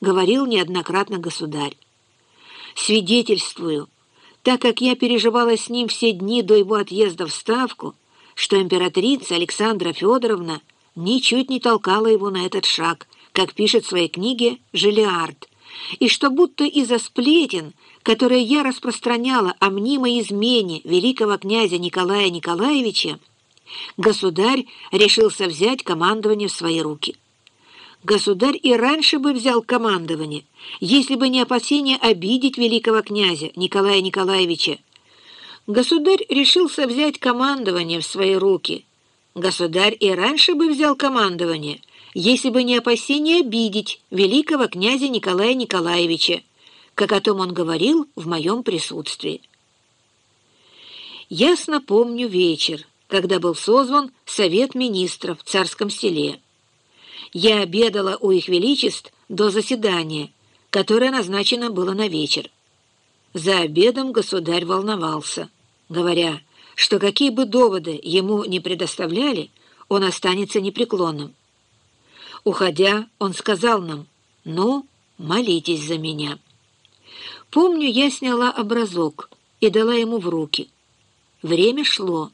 говорил неоднократно государь. Свидетельствую, так как я переживала с ним все дни до его отъезда в Ставку, что императрица Александра Федоровна ничуть не толкала его на этот шаг, как пишет в своей книге Желиард, и что будто из-за сплетен, которые я распространяла о мнимой измене великого князя Николая Николаевича, государь решился взять командование в свои руки. Государь и раньше бы взял командование, если бы не опасение обидеть великого князя Николая Николаевича. Государь решился взять командование в свои руки. Государь и раньше бы взял командование, если бы не опасение обидеть великого князя Николая Николаевича, как о том он говорил в моем присутствии. Ясно помню вечер, когда был созван Совет Министров в Царском селе. Я обедала у их величеств до заседания, которое назначено было на вечер. За обедом государь волновался, говоря, что какие бы доводы ему не предоставляли, он останется непреклонным. Уходя, он сказал нам, «Ну, молитесь за меня». Помню, я сняла образок и дала ему в руки. Время шло.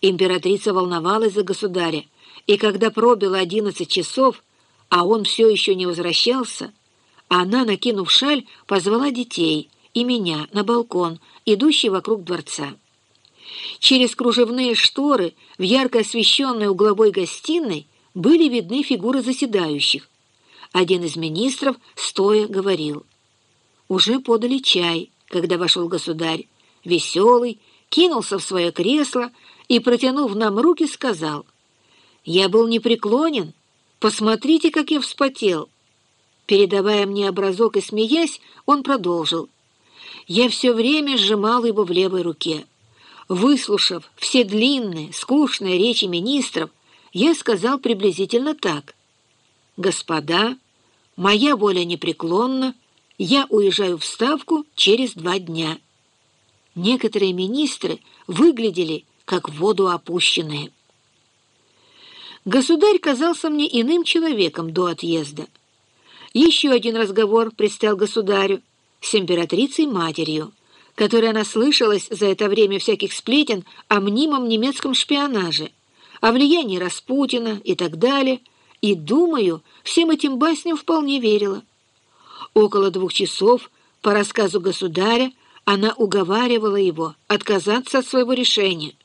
Императрица волновалась за государя, и когда пробило одиннадцать часов, а он все еще не возвращался, она, накинув шаль, позвала детей и меня на балкон, идущий вокруг дворца. Через кружевные шторы в ярко освещенной угловой гостиной были видны фигуры заседающих. Один из министров, стоя, говорил. Уже подали чай, когда вошел государь, веселый, кинулся в свое кресло и, протянув нам руки, сказал — я был непреклонен. Посмотрите, как я вспотел. Передавая мне образок и смеясь, он продолжил. Я все время сжимал его в левой руке. Выслушав все длинные, скучные речи министров, я сказал приблизительно так. «Господа, моя воля непреклонна, я уезжаю в Ставку через два дня». Некоторые министры выглядели, как в воду опущенные. Государь казался мне иным человеком до отъезда. Еще один разговор предстал государю с императрицей-матерью, которая наслышалась за это время всяких сплетен о мнимом немецком шпионаже, о влиянии Распутина и так далее, и, думаю, всем этим басням вполне верила. Около двух часов, по рассказу государя, она уговаривала его отказаться от своего решения —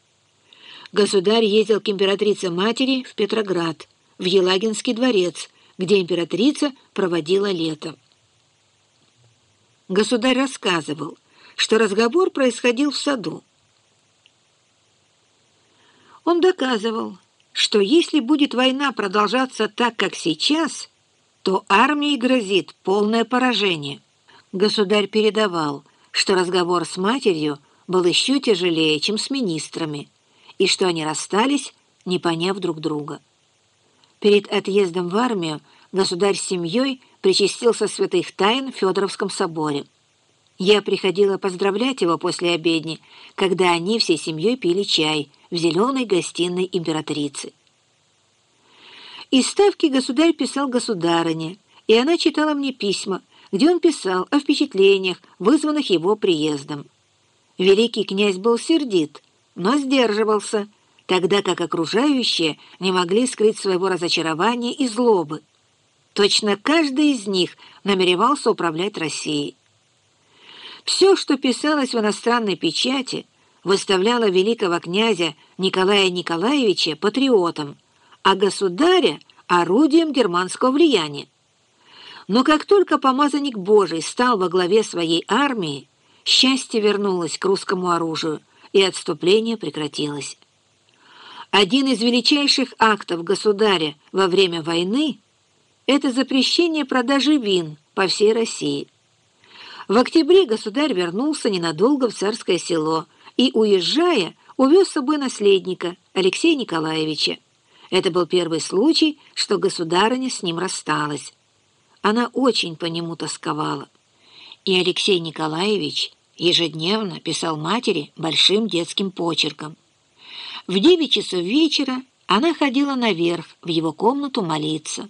государь ездил к императрице-матери в Петроград, в Елагинский дворец, где императрица проводила лето. Государь рассказывал, что разговор происходил в саду. Он доказывал, что если будет война продолжаться так, как сейчас, то армии грозит полное поражение. Государь передавал, что разговор с матерью был еще тяжелее, чем с министрами, и что они расстались, не поняв друг друга. Перед отъездом в армию государь с семьей причастился святых тайн в Федоровском соборе. Я приходила поздравлять его после обедни, когда они всей семьей пили чай в зеленой гостиной императрицы. Из ставки государь писал государыне, и она читала мне письма, где он писал о впечатлениях, вызванных его приездом. Великий князь был сердит, но сдерживался, тогда как окружающие не могли скрыть своего разочарования и злобы. Точно каждый из них намеревался управлять Россией. Все, что писалось в иностранной печати, выставляло великого князя Николая Николаевича патриотом, а государя — орудием германского влияния. Но как только помазанник Божий стал во главе своей армии, счастье вернулось к русскому оружию, и отступление прекратилось. Один из величайших актов государя во время войны – это запрещение продажи вин по всей России. В октябре государь вернулся ненадолго в царское село и, уезжая, увез с собой наследника Алексея Николаевича. Это был первый случай, что государыня с ним рассталась. Она очень по нему тосковала. И Алексей Николаевич – ежедневно писал матери большим детским почерком. В девять часов вечера она ходила наверх в его комнату молиться.